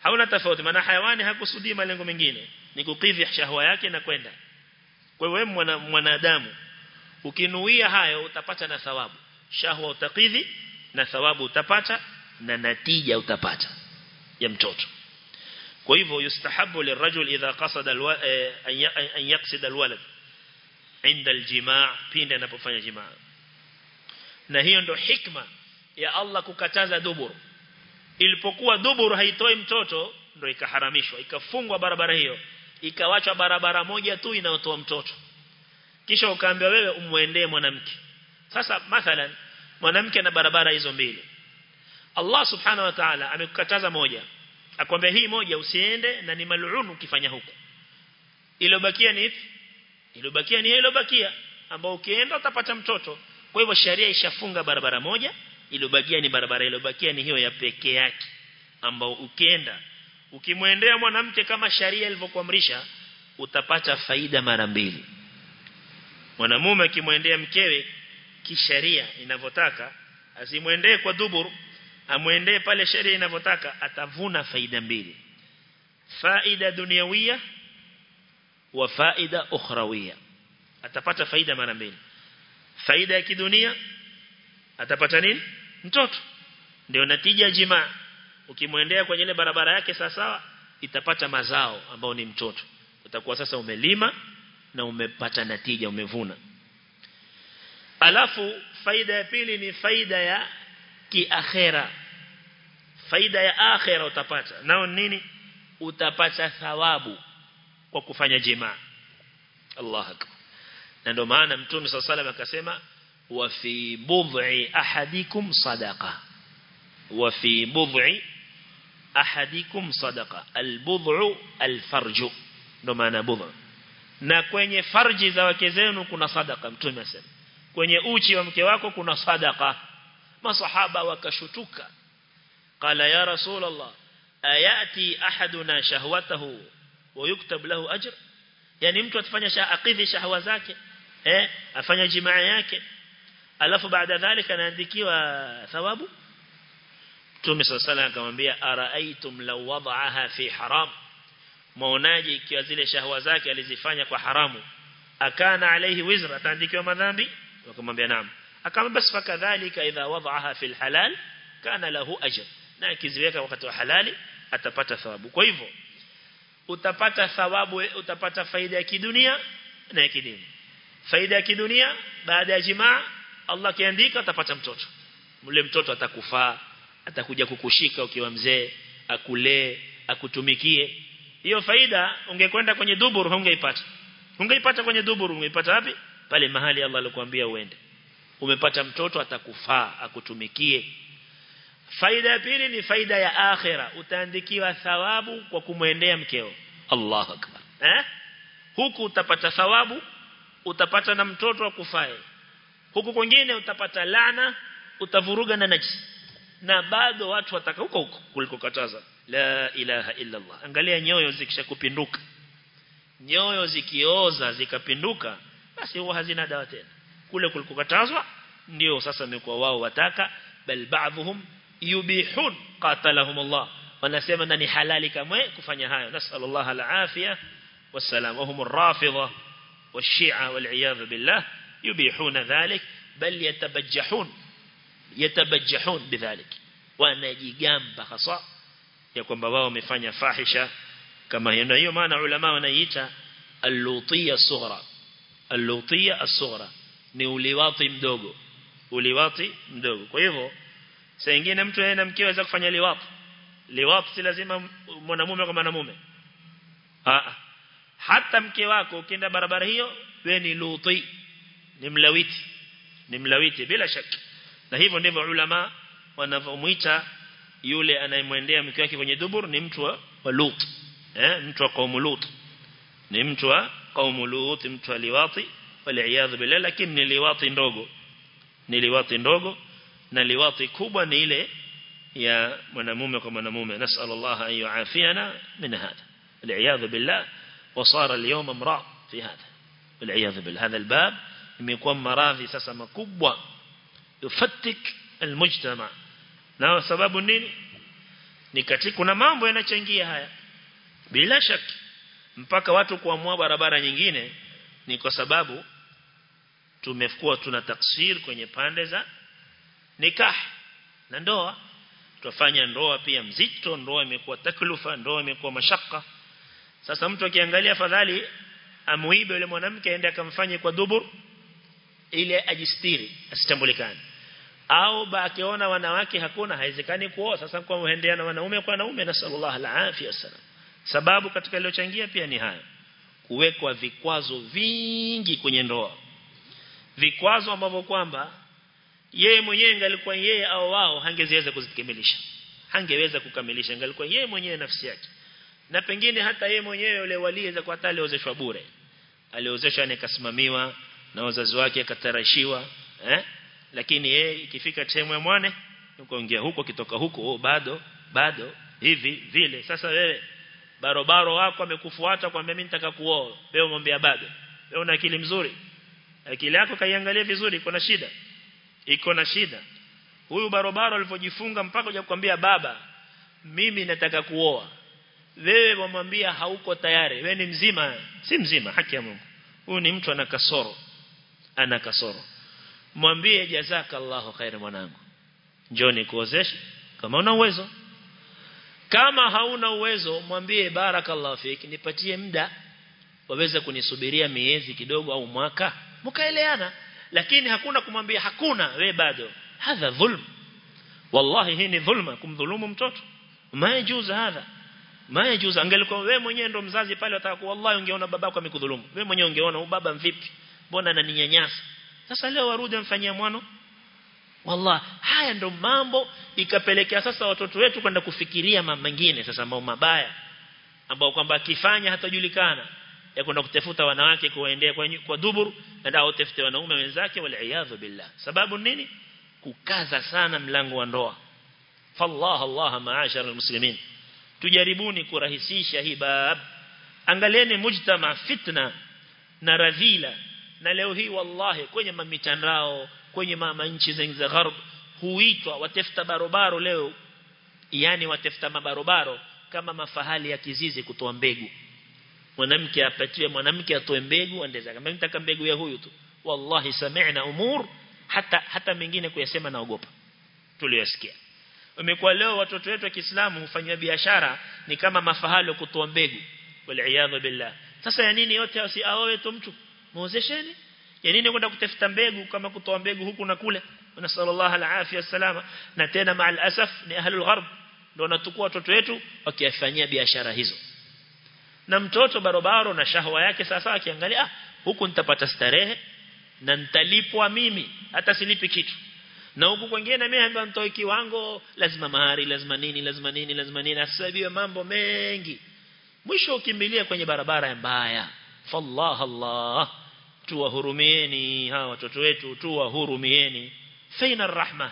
Speaker 1: hauna tofauti maana hayawani hakusudii malengo mengine. Ni kukidhi shahwa yake na kwenda. Kwa hiyo wewe mwana, mwanadamu ukinuia hayo utapata na thawabu. Shahwa utakidhi na thawabu utapata na natija utapata ya mtoto. Kwa hivyo yustahabu lirajul idha qasada an yaqsid alwalad inda aljimaa pinde anapofanya jimaa. Na hiyo ndo hikma ya Allah kukataza dubur ilipokuwa duburu haitoi mtoto ndo ikaharamishwa ikafungwa barabara hiyo ikawachwa barabara moja tu inayotoa mtoto. Kisha ukaambia wewe umwendee mwanamke. Sasa mathalan mwanamke na barabara hizo mbili. Allah subhanahu wa ta'ala amekukataza moja akwambia hii moja usiende na ni mal'un ukifanya huko iliyobakia ni ipi? Iliyobakia ni hiyo iliyobakia ambao ukienda utapata mtoto. Kwa hivyo sharia ishafunga barabara moja iliyobakia ni barabara iliyobakia ni hiyo ya pekee yake ambao ukienda ukimwendea mwanamke kama sharia ilivyokuamrisha utapata faida mara mbili. Mwanamume akimwendea mkewe kisharia inavyotaka asimwendee kwa dubur amwendee pale sheria inavyotaka atavuna faida mbili. Faida duniawia wa faida ukhrawia. Atapata faida mara mbili. Faida ya kidunia atapata nini mtoto. Ndio natija jima. Ukimwendea kwenye ile barabara yake sawa itapata mazao ambao ni mtoto. Utakuwa sasa umelima na umepata natija umevuna. Alafu faida ya pili ni faida ya kiakhera. Faida ya akhera utapata. Nao nini? Utapata thawabu kwa kufanya jimaa Allah akbar. Na ndio maana mtume sallallahu alaihi wasallam akasema ahadikum sadaqa wa fi bud'i ahadikum sadaqa albud'u alfarju ndio maana bud'u na kwenye farji za wake zenu kuna sadaka mtume asema kwenye uchi wa mke wako kuna sadaka masahaba wakashutuka qala ya rasul allah ayati ahaduna shahwatahu wa yuktab lahu ajr yani mtu atafanya sha aqidhi shahwa zake eh afanya jimaa yake alafu baada dhalika anaandikiwa thawabu? Mtume SAW akamwambia araaitum law wada'aha fi haram? Maonaje ikiwa zile shahwa zake alizifanya kwa haramu? Akana alaihi wizra ataandikiwa madhambi? Wakamwambia naam. Akamwambia basi fakadhalika idha wada'aha fi halal kana lahu ajr. Na akiziweka wakati wa halali atapata thawabu. Kwa hivyo utapata thawabu utapata faida ya kidunia na ya kidini. Faida ya kidunia baada ya jimaa Allah kiandika atapata mtoto. Mle mtoto atakufaa atakuja kukushika ukiwa mzee akulee akutumikie. Hiyo faida ungekwenda kwenye dubur hungeipata. Ungeipata kwenye dubur ungeipata wapi? Pale mahali Allah alikwambia uende. Umepata mtoto atakufaa akutumikie. Faida ya pili ni faida ya akhira. Utaandikiwa thawabu kwa kumwendea mkeo. Allahu akbar. Eh? Huku utapata thawabu utapata na mtoto akufae huku kwingine utapata lana utavuruga na najisi na bado watu wataka huko huko kulikokataza la ilaha illa Allah angalia nyoyo zikishakupinduka nyoyo zikioza zikapinduka basi huwa hazina dawa tena kule kulikokatazwa ndio sasa imekuwa wao wataka bal ba'dhum yubihun qatalahum Allah wanasema ni halali kamwe kufanya hayo nasallallahu alafia wasalam wa hum ar-rafidha والشيعة والعياذ بالله yubihuna dhalik bal yatabajjahun yatabajjahun bidhalik. Wanajigamba hasa ya kwamba wao wamefanya fahisha kama hiyo. Hiyo maana ulama wanaiita al-lutiyya sughra. Al-lutiyya ni uliwati mdogo. Mdogo. Kwa hivyo saa nyingine mtu yeye na mkewe anaweza kufanya liwati. Liwati si lazima mwanamume kwa mwanamume. Ah hata mke wako ukienda barabara hiyo wewe ni luti. Ni mlawiti ni mlawiti bila shaka na hivyo ndivyo ulama wanavyomuita yule anayemwendea mke wake kwenye dubur ni mtu wa, wa Lut eh mtu wa kaumu Lut ni mtu wa qaumu lut mtu wa liwati wal billah lakini ni liwati ndogo ni liwati ndogo na liwati kubwa ni ile ya mwanamume kwa mwanamume nasal Allah an yuafiana min hada al billah وصار اليوم امرأ في هذا والعياذ هذا الباب imekuwa maradhi sasa makubwa. Yufatik almujtama. Na sababu nini? Ni katika kuna mambo yanachangia haya. Bila shaki mpaka watu kuamua barabara nyingine ni kwa sababu tumekuwa tuna taksir kwenye pande za nikah na ndoa. Tufanya ndoa pia mzito ndoa imekuwa taklufa ndoa imekuwa mashaka. Sasa mtu akiangalia fadhali amuibe yule mwanamke aende akamfanye kwa dubur ile ajistiri asitambulikane. Au bakiona wanawake hakuna haiwezekani kuoa. Sasa kwa muendea na wanaume kwa wanaume na sallallahu alaihi wasallam sababu katika iliyochangia pia ni haya kuwekwa vikwazo vingi kwenye ndoa. Vikwazo ambavyo kwamba yeye mwenyewe angalikuwa yeye au wao hangeweza kuzikamilisha. Hangeweza kukamilisha angalikuwa yeye mwenyewe nafsi yake. Na pengine hata yeye mwenyewe yule waliweza kwa hata aliozeshwa bure. Aliozeshwa nikasimamiwa na wazazi wake akatarashiwa eh? Lakini yeye ikifika sehemu ya mwane ukaongea huko kitoka huko oh, bado bado hivi vile. Sasa wewe barobaro wako amekufuata kwambia mimi nitaka kuoa. Wewe umwambia bado. Wewe una akili mzuri? Akili yako kaiangalia vizuri iko na shida? Iko na shida. Huyu barobaro alipojifunga mpaka uja kukwambia baba mimi nataka kuoa. Wewe wamwambia hauko tayari. Wewe ni mzima si mzima haki ya Mungu. Huyu ni mtu ana kasoro ana kasoro. Mwambie jazakallahu khair mwanangu. Njoo nikuozeshe kama una uwezo. Kama hauna uwezo mwambie barakallahu fiki nipatie muda waweze kunisubiria miezi kidogo au mwaka. Mkaeleana lakini hakuna kumwambia hakuna we bado. Hadha dhulm. Wallahi hii ni dhulma kumdhulumu mtoto. Ma yajuzu hadha? Ma yajuzu? Angelikuwa wewe mwenyewe ndo mzazi pale utakuwa wallahi ungeona babako amekudhulumu. Wewe mwenyewe ungeona baba mvipi mbona ananinyanyasa? Sasa leo warudi amfanyia mwano. Wallah haya ndo mambo ikapelekea sasa watoto wetu kwenda kufikiria mambo mengine sasa mambo mabaya ambao kwamba akifanya hatajulikana. Ya kwenda kutafuta wanawake kuwaendea kwa, kwa dubur na au tafute wanaume wenzake wal billah. Sababu nini? Kukaza sana mlango wa ndoa. Fallah allah maashara almuslimin. Tujaribuni kurahisisha hii bab angalieni mujtama fitna na radhila na leo hii wallahi kwenye mamitandao kwenye mama nchi za gharb huitwa watafuta barobaro leo. Yani watafuta mabarobaro kama mafahali ya kizizi kutoa mbegu. Mwanamke apatiwe mwanamke atoe mbegu andeza kama nitaka mbegu ya huyu tu. Wallahi sami'na umur hata hata mengine kuyasema naogopa. Tuliyosikia. Umekuwa leo watoto wetu wa Kiislamu hufanywa biashara ni kama mafahali kutoa mbegu. Wal billah. Sasa ya nini yote asiaoe tu mtu muozesheni. Ya nini kwenda kutafuta mbegu kama kutoa mbegu huku na kule. Na sallallahu alaihi salama na tena maal asaf ni ahlul gharb. Ndio wanatukua watoto wetu wakiyafanyia biashara hizo. Na mtoto barobaro na shahwa yake sasa akiangalia ah huku nitapata starehe na nitalipwa mimi hata silipi kitu. Na huku kwingine mimi ambaye nitoi kiwango lazima mahari lazima nini lazima nini lazima nini. Asabiwe mambo mengi. Mwisho ukimbilia kwenye barabara mbaya. Fallah allah tuwahurumieni hawa watoto wetu tuwahurumieni. Faina rahma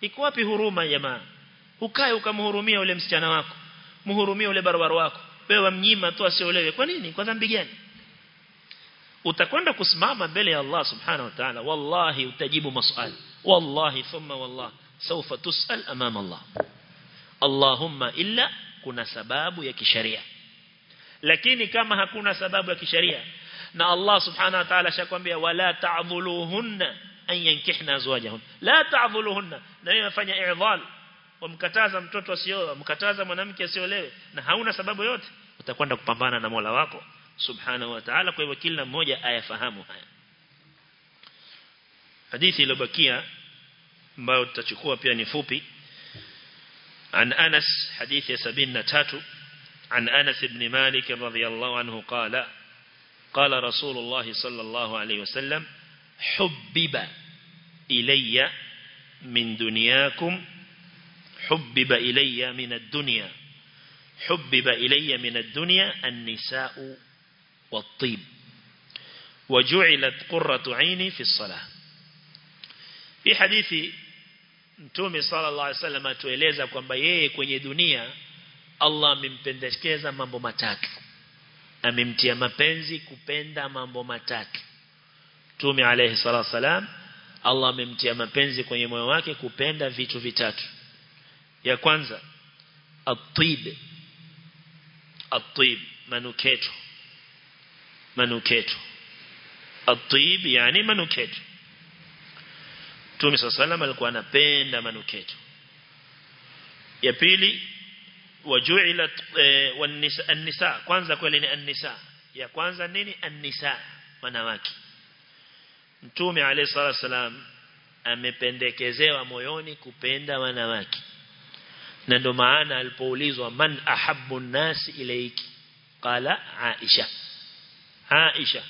Speaker 1: iko wapi huruma jamaa? Ukae ukamhurumia ule msichana wako. Mhurumie ule barabara wako. Wewe mnyima tu asiolewe. Kwa nini? Kwa dhambi gani? Utakwenda kusimama mbele ya Allah subhanahu wa ta'ala. Wallahi utajibu maswali. Wallahi thumma wallah sawfa tusal amama Allah. Allahumma illa kuna sababu ya kisheria lakini kama hakuna sababu ya kisheria na Allah subhanahu wa ta'ala shakwambia wala ta'dhuluhunna an yankihna azwajahun la ta'dhuluhunna na yeye afanya i'dhal wamkataza mtoto asioe mkataza mwanamke asiolewe na hauna sababu yote utakwenda kupambana na Mola wako subhanahu wa ta'ala kwa hivyo kila mmoja ayafahamu haya hadithi iliyobakia ambayo tutachukua pia ni fupi عن أنس حديث سبين تاتو عن أنس بن مالك رضي الله عنه قال قال رسول الله صلى الله عليه وسلم حبب إلي من دنياكم حبب إلي من الدنيا حبب إلي من الدنيا النساء والطيب وجعلت قرة عيني في الصلاة في حديث Mtume sallallahu alaihi wasallam atueleza kwamba yeye kwenye dunia Allah amempendekeza mambo matatu. Amemtia mapenzi kupenda mambo matatu. Mtume alayhi salatu wasalam Allah amemtia mapenzi kwenye moyo wake kupenda vitu vitatu. Ya kwanza at-tib. At-tib manuketo. Manuketo. At-tib yani manuketo. Mtume sallallahu alikuwa anapenda manuketo. Ya pili wajuilat e, wanisa an-nisa kwanza kweli ni an-nisa. Ya kwanza nini an-nisa wanawake. Mtume alayhi salatu wasalam amependekezewa moyoni kupenda wanawake. Na ndo maana alipoulizwa man ahabbu nasi ilayki qala Aisha. Aisha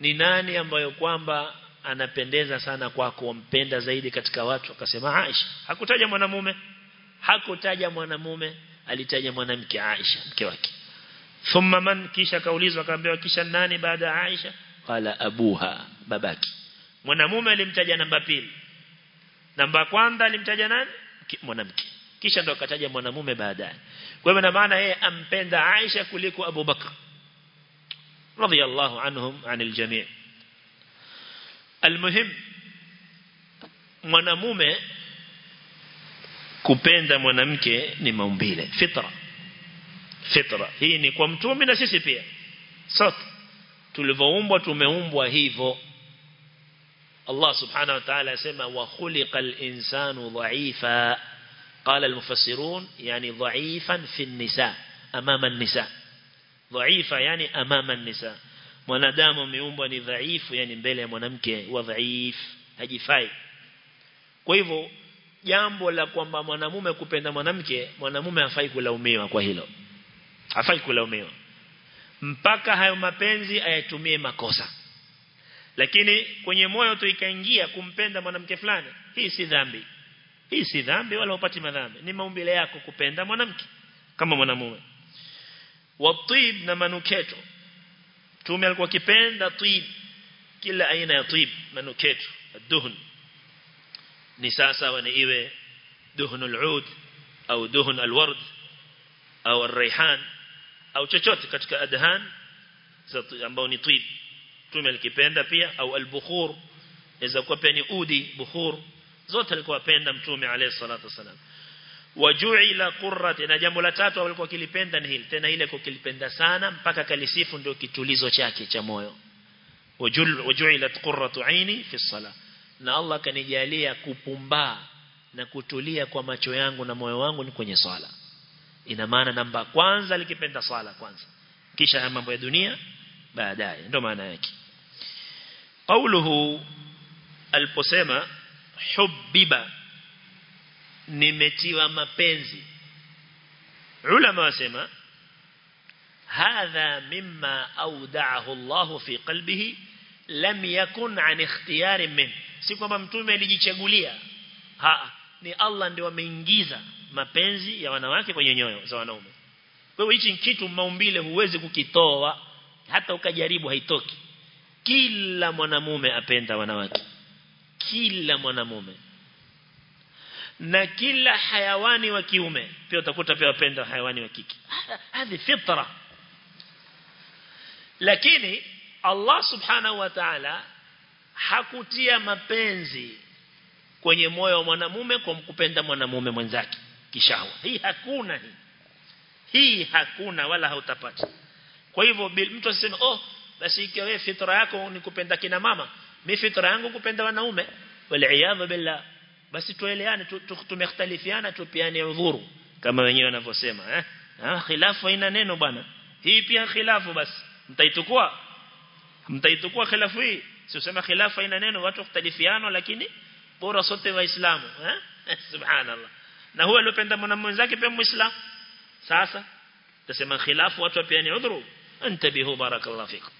Speaker 1: ni nani ambayo kwamba anapendeza sana kwako wampenda zaidi katika watu akasema Aisha hakutaja mwanamume hakutaja mwanamume alitaja mwanamke Aisha mke wake. Thumma man kisha kaulizwa akaambiwa kisha nani baada ya Aisha? Qala abuha babaki. Mwanamume alimtaja namba pili. Namba kwanza alimtaja nani? Mwanamke. Kisha ndo akataja mwanamume baadaye. Kwa hivyo na maana yeye ampenda Aisha kuliko Abu Bakr. Radiyallahu anhum anil jami' Almuhim mwanamume kupenda mwanamke ni maumbile fitra fitra hii ni kwa mtume na sisi pia sote tulivyoumbwa tumeumbwa hivyo Allah subhanahu wa ta'ala asema wa khuliqal insanu dha'ifa قال المفسرون يعني ضعيفا في النساء أمام النساء ضعيفا يعني أمام النساء mwanadamu ameumbwa ni dhaifu yani mbele ya mwanamke wa dhaifu hajifai kwa hivyo jambo la kwamba mwanamume kupenda mwanamke mwanamume hafai kulaumiwa kwa hilo. Hafai kulaumiwa. Mpaka hayo mapenzi ayatumie makosa. Lakini kwenye moyo tu ikaingia kumpenda mwanamke fulani hii si dhambi. Hii si dhambi wala upati madhambi. Ni maumbile yako kupenda mwanamke kama mwanamume. Watib na manuketo. Tume alikuwa kipenda tib. Kila aina ya tib manuketo duhun ni sasa ni iwe duhun al-ud au duhun al-ward au al-rayhan au chochote katika adhan ambao ni tib. Mtume alikipenda pia au al-bukhur inaweza kuwa pia ni udi bukhur. Zote alikuwa apenda Mtume alayhi salatu wasalam wajuila qurrat na jambo la tatu alikuwa kilipenda ni hili tena ile kukilipenda sana mpaka kalisifu ndio kitulizo chake cha moyo. Wajuilat qurratu aini fi sala na Allah kanijalia kupumbaa na kutulia kwa macho yangu na moyo wangu ni kwenye swala. Ina maana namba kwanza likipenda swala kwanza kisha haya mambo ya dunia baadaye. Ndio maana yake. Qauluhu aliposema hubiba nimetiwa mapenzi. Ulama wasema hadha mimma awda'ahu Allah fi qalbihi lam yakun an ikhtiyari min si kwamba mtume alijichagulia ha ni Allah ndio ameingiza mapenzi ya wanawake kwenye nyoyo za wanaume. Kwa hiyo hichi kitu maumbile huwezi kukitoa hata ukajaribu haitoki. Kila mwanamume apenda wanawake. Kila mwanamume. Na kila hayawani wa kiume pia utakuta pia wapenda hayawani wa kike. Hadi fitra. Lakini Allah subhanahu wa ta'ala hakutia mapenzi kwenye moyo wa mwanamume kwa kupenda mwanamume mwenzake kishawa. Hii hakuna hii. Hii hakuna wala hautapata. Kwa hivyo mtu aseme oh basi ikiwa wewe fitra yako ni kupenda kina mama. Mimi fitra yangu kupenda wanaume. Wal billah. Basi tueleane tumekhtalifiana tupiane udhuru. Kama wenyewe wanavyosema eh? Ah khilafu haina neno bwana. Hii pia khilafu basi. Mtaitukua mtaitukua khilafu hii sio sema khilafa ina neno watu kutalifiano lakini bora sote waislamu eh? Subhanallah. Na huwa aliyopenda mwanamume wenzake pia muislamu sasa tasema khilafu watu wapiane udhuru. Antabihu barakallahu fikum.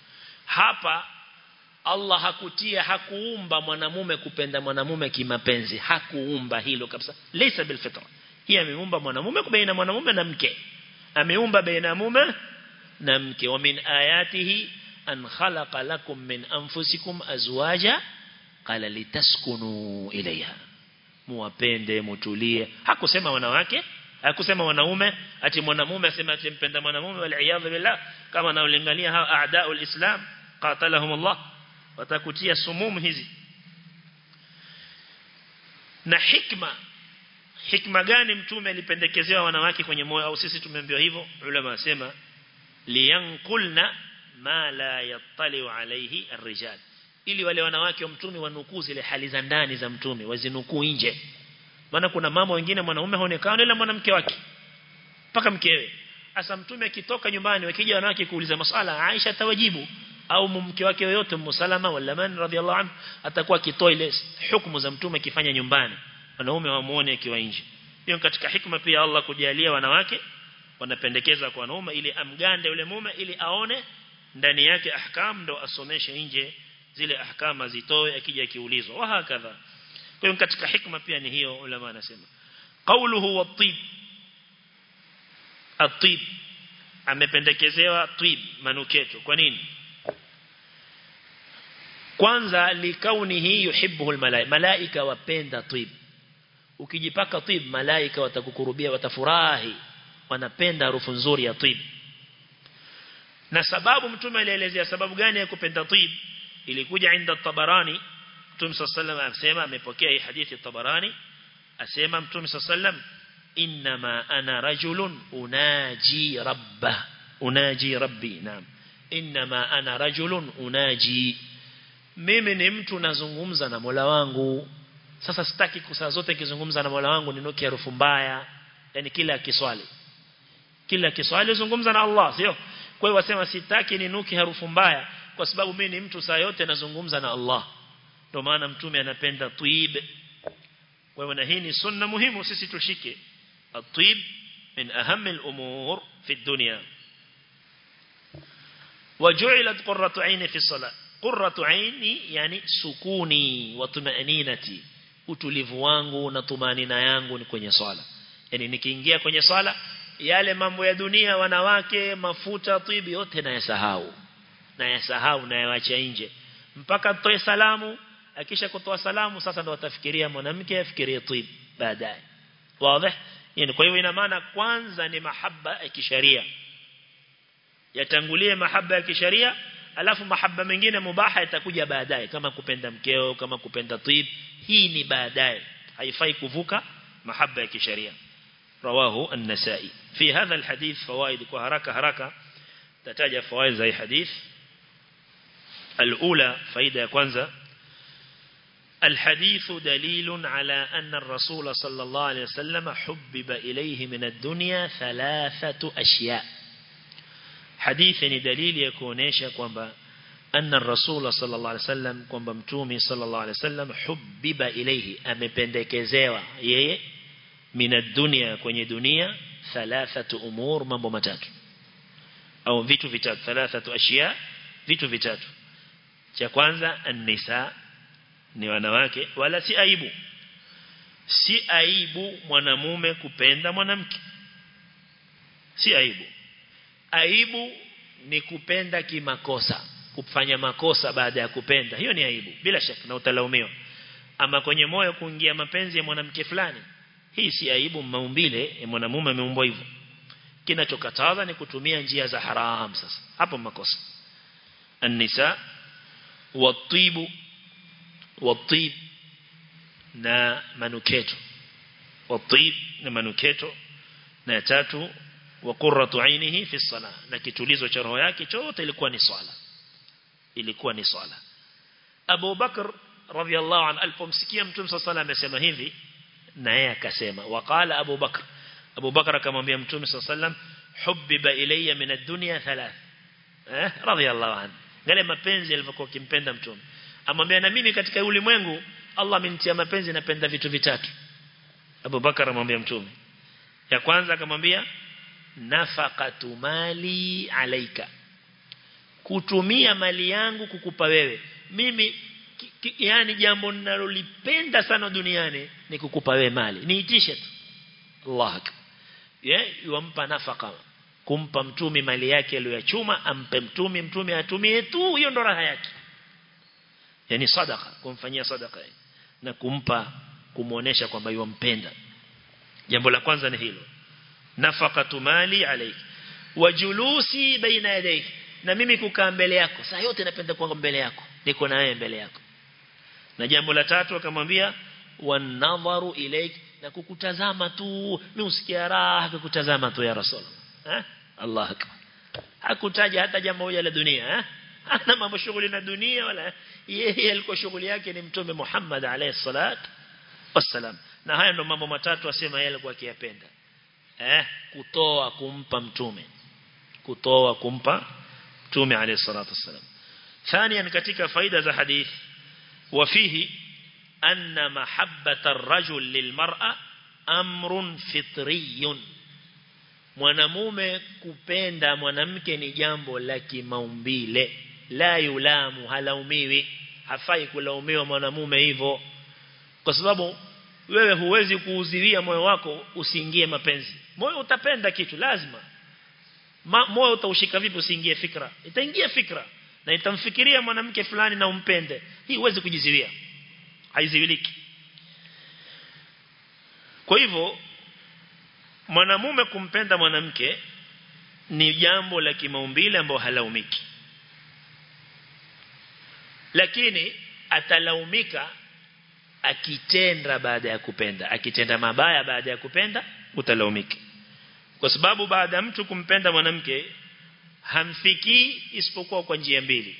Speaker 1: Hapa Allah hakutia hakuumba mwanamume kupenda mwanamume kimapenzi. Hakuumba hilo kabisa. Laysa bil fitra. Hii ameumba mwanamume baina mwanamume na mke. Ameumba baina mume na mke. Wa min ayatihi an khalaqa lakum min anfusikum azwaja qala litaskunu ilayha. Muwapende mutulie. Hakusema wanawake hakusema wanaume ati mwanamume asema ati mpenda mwanamume wal iyadhu billah. Kama naulingania hao a'daul islam qatalahum Allah watakutia sumum hizi. Na hikma hikma gani mtume alipendekezewa wanawake kwenye moyo au sisi tumeambiwa hivyo? Ulama wasema liyanqulna ma la yattali alayhi ar-rijal. Ili wale wanawake wa mtume wanukuu zile hali za ndani za mtume wazinukuu nje. Maana kuna mama wengine mwanaume haonekani ila mwanamke wake. Paka mkewe. Asa mtume akitoka nyumbani wakija wanawake kuuliza masala Aisha tawajibu au mke wake yoyote Musalama wala man radhiallahu anhu atakuwa kitoa ile hukumu za mtume akifanya nyumbani. Wanaume wamuone akiwa nje. Hiyo katika hikma pia Allah kujalia wanawake wanapendekeza kwa wanaume ili amgande yule mume ili aone ndani yake ahkam ndo asomeshe nje zile ahkama zitoe akija kiulizwa wa hakadha? Kwa hiyo katika hikma pia ni hiyo ulama anasema. Qawluhu wat-tib at-tib. Amependekezewa tib manuketo. Kwa nini? Kwanza likaunihi yuhibbu almalaika malaika wapenda tib. Ukijipaka tib malaika watakukurubia watafurahi. Wanapenda harufu nzuri ya tib na sababu mtume alielezea sababu gani ya kupenda tib? Ilikuja inda tabarani. Mtume sallallahu wasallam amepokea hii hadithi tabarani. Asema mtume sallallahu inma ana rajulun unaji rabba. Unaji rabbi naam. Inma ana rajulun unaji. Mimi ni mtu nazungumza na Mola wangu. Sasa sitaki kusaa zote kizungumza na Mola wangu ninuki harufu mbaya. Yani kila kiswali. Kila kiswali zungumza na Allah sio kwa hiyo wasema sitaki ninuke harufu mbaya kwa sababu mimi ni mtu saa yote nazungumza na Allah ndio maana mtume anapenda tuib kwa hiyo na hii ni sunna muhimu sisi tushike at-tuib min aham al-umur fi ad-dunya وجعلت قرة عيني في الصلاة قرة عيني يعني سكوني وطمأنينتي utulivu wangu na tumanina yangu ni kwenye swala yani nikiingia kwenye swala yale mambo ya dunia wanawake mafuta tibi yote na yasahau na yasahau na yawacha nje. Mpaka toe salamu akisha kutoa salamu sasa ndo watafikiria mwanamke afikirie tibi baadaye. Wazi? Yani kwa hiyo ina maana kwanza ni mahaba ya kisharia. Yatangulie mahaba ya kisharia alafu mahaba mengine mubaha yatakuja baadaye kama kupenda mkeo kama kupenda tibi hii ni baadaye. Haifai kuvuka mahaba ya kisharia رواه النسائي. في هذا الحديث فوائد وهركة هركة تتاجى فوائد زي حديث. الأولى فايدة كwanza الحديث دليل على أن الرسول صلى الله عليه وسلم حبب إليه من الدنيا ثلاثة أشياء. حديث دليل يكونيش كوانبا أن الرسول صلى الله عليه وسلم كوانبا متومي صلى الله عليه وسلم حبب إليه. أمبندكزيوا ييه mina dunia kwenye dunia thalathatu umur mambo matatu. Au vitu vitatu thalathatu ashia vitu vitatu. Cha kwanza an-nisa ni wanawake wala si aibu. Si aibu mwanamume kupenda mwanamke. Si aibu. Aibu ni kupenda kimakosa kufanya makosa baada ya kupenda. Hiyo ni aibu bila shaka na utalaumiwa. Ama kwenye moyo kuingia mapenzi ya mwanamke fulani hii si aibu maumbile ya mwanamume ameumbwa hivyo. Kinachokataza ni kutumia njia za haram sasa. Hapo makosa. An-nisa wat-tibu na manuketo. Wat-tib na manuketo. Na tatu wa qurratu ainihi fi salah na kitulizo cha roho yake chote ilikuwa ni swala. Ilikuwa ni swala. Abu Bakr radhiallahu anhu alipomsikia mtume sallallahu alayhi amesema hivi na yeye akasema waqala Abu Bakr. Abu Bakr akamwambia mtume sallam hubiba ilayya min ad-dunya thalath eh radiyallahu anhu. Ngale mapenzi alivyokuwa kimpenda mtume. Amwambia na mimi katika ulimwengu Allah amenitia mapenzi napenda vitu vitatu. Abu Bakar amwambia mtume. Ya kwanza akamwambia nafaqatu mali alaika kutumia mali yangu kukupa wewe. Mimi yani jambo ninalolipenda sana duniani ni kukupa wewe mali. Niitishe tu. Allah akbar. Yeah, yuampa nafaka. Kumpa mtumi mali yake aliyochuma ampe mtumi mtumi atumie tu. Hiyo ndo raha yake. Yani sadaka kumfanyia sadaka na kumpa kumuonesha kwamba yumpenda jambo la kwanza ni hilo. Nafaqatu mali alayki wajulusi baina yadayki na mimi kukaa mbele yako. Saa yote napenda kuwa mbele yako. Niko na wewe mbele yako na jambo la tatu akamwambia wanadharu ilayk na kukutazama tu mimi usikia raha kukutazama tu ya rasul eh Allah akbar hakutaja hata jambo moja la dunia eh ana mambo shughuli na dunia wala yeye alikuwa shughuli yake ni mtume Muhammad alayhi salat wassalam na haya ndo mambo matatu asema yeye alikuwa akiyapenda eh kutoa kumpa mtume kutoa kumpa mtume alayhi salatu wassalam ثانيا katika faida za hadith وفيه أن محبة الرجل للمرأة أمر فطري mwanamume kupenda mwanamke ni jambo la kimaumbile la yulamu halaumiwi hafai kulaumiwa mwanamume hivyo kwa sababu wewe huwezi kuuzilia moyo wako usiingie mapenzi moyo utapenda kitu lazima Ma, moyo utaushika vipi usiingie fikra itaingia fikra na itamfikiria mwanamke fulani na umpende. Hii huwezi kujiziwia haiziwiliki kwa hivyo mwanamume kumpenda mwanamke ni jambo la kimaumbile ambalo halaumiki. Lakini atalaumika akitenda baada ya kupenda. Akitenda mabaya baada ya kupenda utalaumika kwa sababu baada ya mtu kumpenda mwanamke hamfikii isipokuwa kwa njia mbili.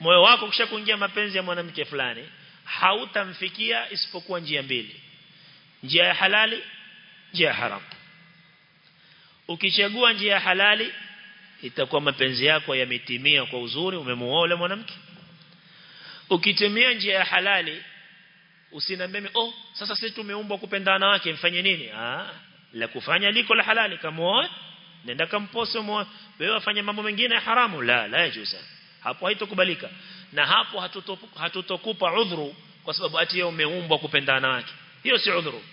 Speaker 1: Moyo wako kisha kuingia mapenzi ya mwanamke fulani hautamfikia isipokuwa njia mbili. Njia ya halali njia ya haramu. Ukichagua njia ya halali itakuwa mapenzi yako yametimia kwa uzuri umemuoa mwanamke. Ukitimia njia ya halali usinambie oh sasa sisi tumeumbwa kupendana wake mfanye nini? Ah la kufanya liko la halali kamuoe nenda kamposo wewe afanye mambo mengine haramu? La la yajuza hapo haitokubalika. Na hapo hatutokupa udhuru kwa sababu ati yeye umeumbwa kupendana wake hiyo si udhuru.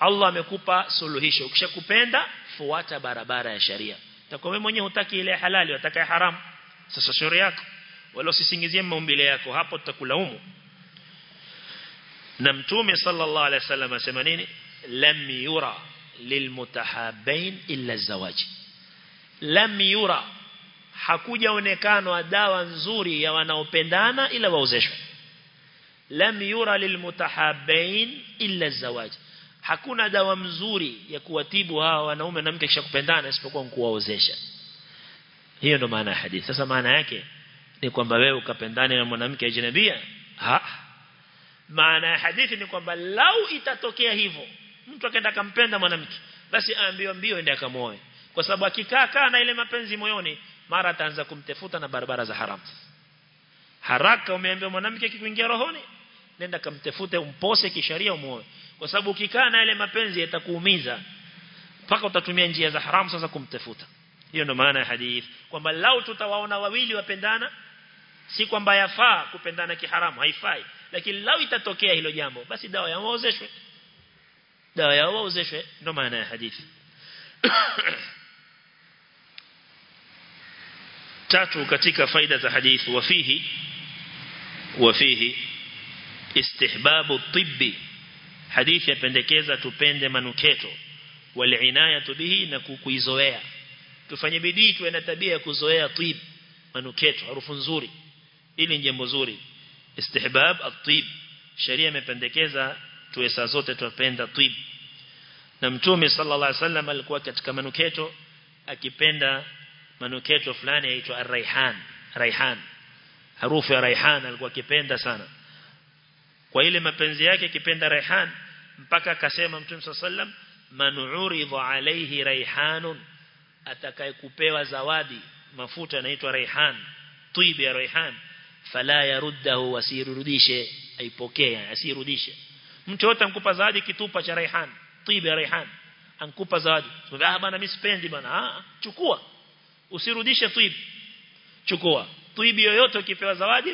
Speaker 1: Allah amekupa suluhisho. Ukishakupenda fuata barabara ya sharia. Takuwa wewe mwenyewe hutaki ile halali unataka haramu. Sasa shauri yako. Wala usisingizie maumbile yako. Hapo tutakulaumu. Na mtume sallallahu alaihi wasallam asema nini? Lam yura lilmutahabbain illa zawaji lam yura hakujaonekana dawa nzuri ya wanaopendana ila waozeshwe lam yura lilmutahabbain illa zawaji hakuna dawa mzuri ya kuwatibu hawa wanaume na mke kisha kupendana isipokuwa kuwaozesha hiyo ndo maana ya hadithi sasa maana yake ni kwamba wewe ukapendane na mwanamke ajnabia ha. maana ya hadithi ni kwamba lau itatokea hivyo mtu akaenda akampenda mwanamke basi aambiwa mbio ende akamoe kwa sababu akikaa kaa na ile mapenzi moyoni mara ataanza kumtafuta na barabara za haramu. Haraka umeambiwa mwanamke akikuingia rohoni nenda kamtafute umpose kisharia umuoe. Kwa sababu ukikaa na ile mapenzi yatakuumiza mpaka utatumia njia za haramu sasa kumtafuta hiyo ndo maana ya hadith kwamba lau tutawaona wawili wapendana si kwamba yafaa kupendana kiharamu haifai. Lakini lau itatokea hilo jambo basi dawa yao waozeshwe dawa yao waozeshwe ndo maana ya hadithi tatu katika faida za hadithi wafihi wafihi istihbabu tibbi. Hadithi yapendekeza tupende manuketo. Walinayatu bihi na kukuizoea tufanye bidii tuwe na tabia ya kuzoea tib manuketo harufu nzuri. Ili ni jambo zuri. Istihbab at-tib. Sharia imependekeza tuwe saa zote tupenda tib na mtume sallallahu alaihi wasallam alikuwa katika manuketo akipenda manuketo fulani yaitwa ar-raihan raihan harufu ya raihan alikuwa akipenda sana. Kwa ile mapenzi yake akipenda raihan mpaka akasema mtume sallallahu alaihi wasallam man uridha alayhi raihanun atakayekupewa zawadi mafuta yanaitwa raihan tibi ya raihan fala yaruddahu wasirudishe aipokee asirudishe mtu yote ankupa zawadi kitupa cha raihan tibe ya raihan ankupa zawadi. Ah bana mimi sipendi bana. Ah chukua. Usirudishe tibe chukua. Tibi yoyote ukipewa zawadi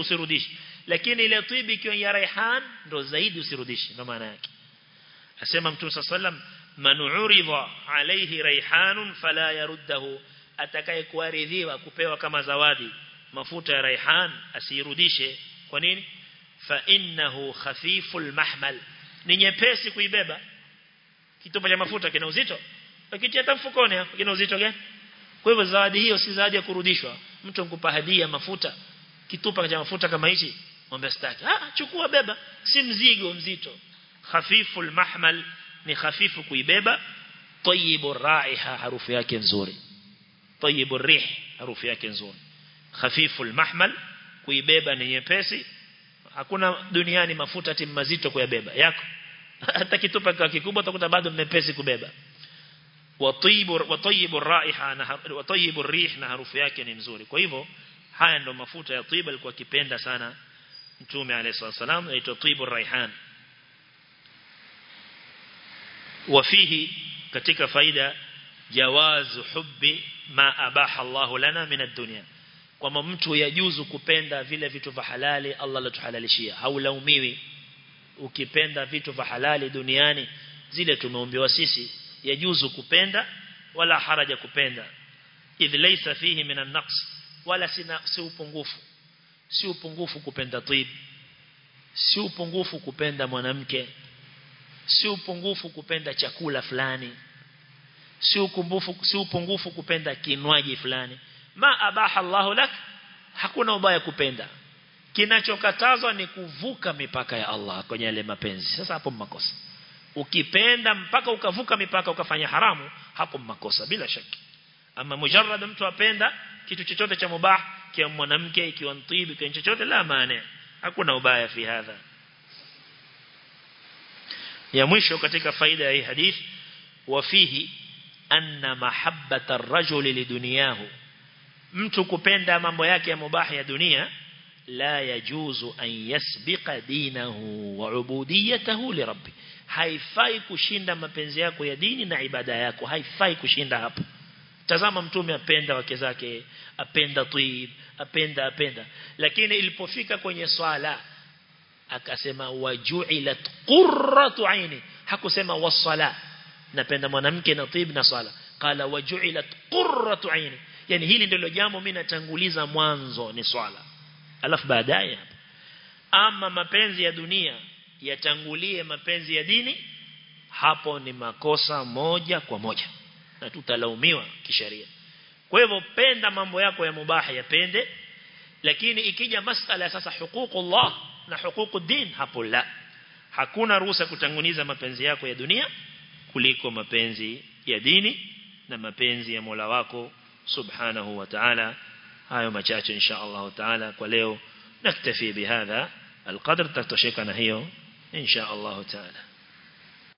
Speaker 1: usirudishe. Lakini ile tibi ikiwa ya raihan ndo zaidi usirudishe. Ndo maana yake. Asema mtume sallam man uridha alayhi raihanun fala yaruddahu. Atakaye kuaridhiwa kupewa kama zawadi mafuta ya raihan asirudishe. Kwa nini fa innahu khafiful mahmal. Ni nyepesi kuibeba. Kitupa cha mafuta kina uzito. Lakini hata mfukoni kina uzito gani? Kwa hivyo zawadi hiyo si zawadi ya kurudishwa. Mtu mkupa hadia mafuta kitupa cha mafuta kama hichi mwambie staki ah chukua beba. Si mzigo mzito. Khafiful mahmal ni hafifu kuibeba. Tayyibur raiha harufu yake nzuri. Tayyibur rih harufu yake nzuri. Khafiful mahmal kuibeba ni nyepesi hakuna duniani mafuta ati mazito kuyabeba. Yako. Hata kitupa kwa kikubwa utakuta bado mmepesi kubeba. Watibu watibu raiha na watibu rih na harufu yake ni nzuri. Kwa hivyo haya ndo mafuta ya tayyib alikuwa kipenda sana mtume alayhi wasallam aitwa tibu raihan. Wafihi katika faida jawazu hubbi ma abaha Allahu lana min ad-dunya kwamba mtu yajuzu kupenda vile vitu vya halali Allah alituhalalishia. Haulaumiwi. Ukipenda vitu vya halali duniani zile tumeombewa sisi yajuzu kupenda wala haraja kupenda. Idh laysa fihi minan naqs wala sina si upungufu. Si upungufu kupenda tib. Si upungufu kupenda mwanamke. Si upungufu kupenda chakula fulani. Si upungufu si upungufu kupenda kinywaji fulani ma abaha Allahu lak hakuna ubaya kupenda. Kinachokatazwa ni kuvuka mipaka ya Allah kwenye yale mapenzi. Sasa hapo makosa ukipenda mpaka ukavuka mipaka ukafanya haramu hapo makosa bila shaki. Ama mujarrad mtu apenda kitu chochote cha mubah kia mwanamke ikiwa mtibi kwa chochote la maana. Hakuna ubaya fi hadha. Ya mwisho katika faida ya hii hadith wafihi anna mahabbata ar-rajuli lidunyahu mtu kupenda mambo yake ya mubahi ya dunia la yajuzu an yasbiqa dinahu wa ubudiyatahu li rabbi. Haifai kushinda mapenzi yako ya dini na ibada yako. Haifai kushinda hapo. Tazama mtume apenda wake zake apenda tib apenda apenda. Lakini ilipofika kwenye swala akasema waju'ilat qurratu aini hakusema wasala napenda mwanamke na tib na swala. Qala waju'ilat qurratu aini yani hili ndilo jambo mimi natanguliza mwanzo ni swala. Alafu baadaye ama mapenzi ya dunia yatangulie mapenzi ya dini hapo ni makosa moja kwa moja. Na tutalaumiwa kisheria. Kwa hivyo penda mambo yako ya mubaha yapende lakini ikija masala ya sasa hukukullah na hukuku din hapo la. Hakuna ruhusa kutanguliza mapenzi yako ya dunia kuliko mapenzi ya dini na mapenzi ya Mola wako سبحانه وتعالى. هاي ما جاءت إن شاء الله تعالى. وليو نكتفي بهذا القدر. تتشيقنا هيو إن شاء الله تعالى.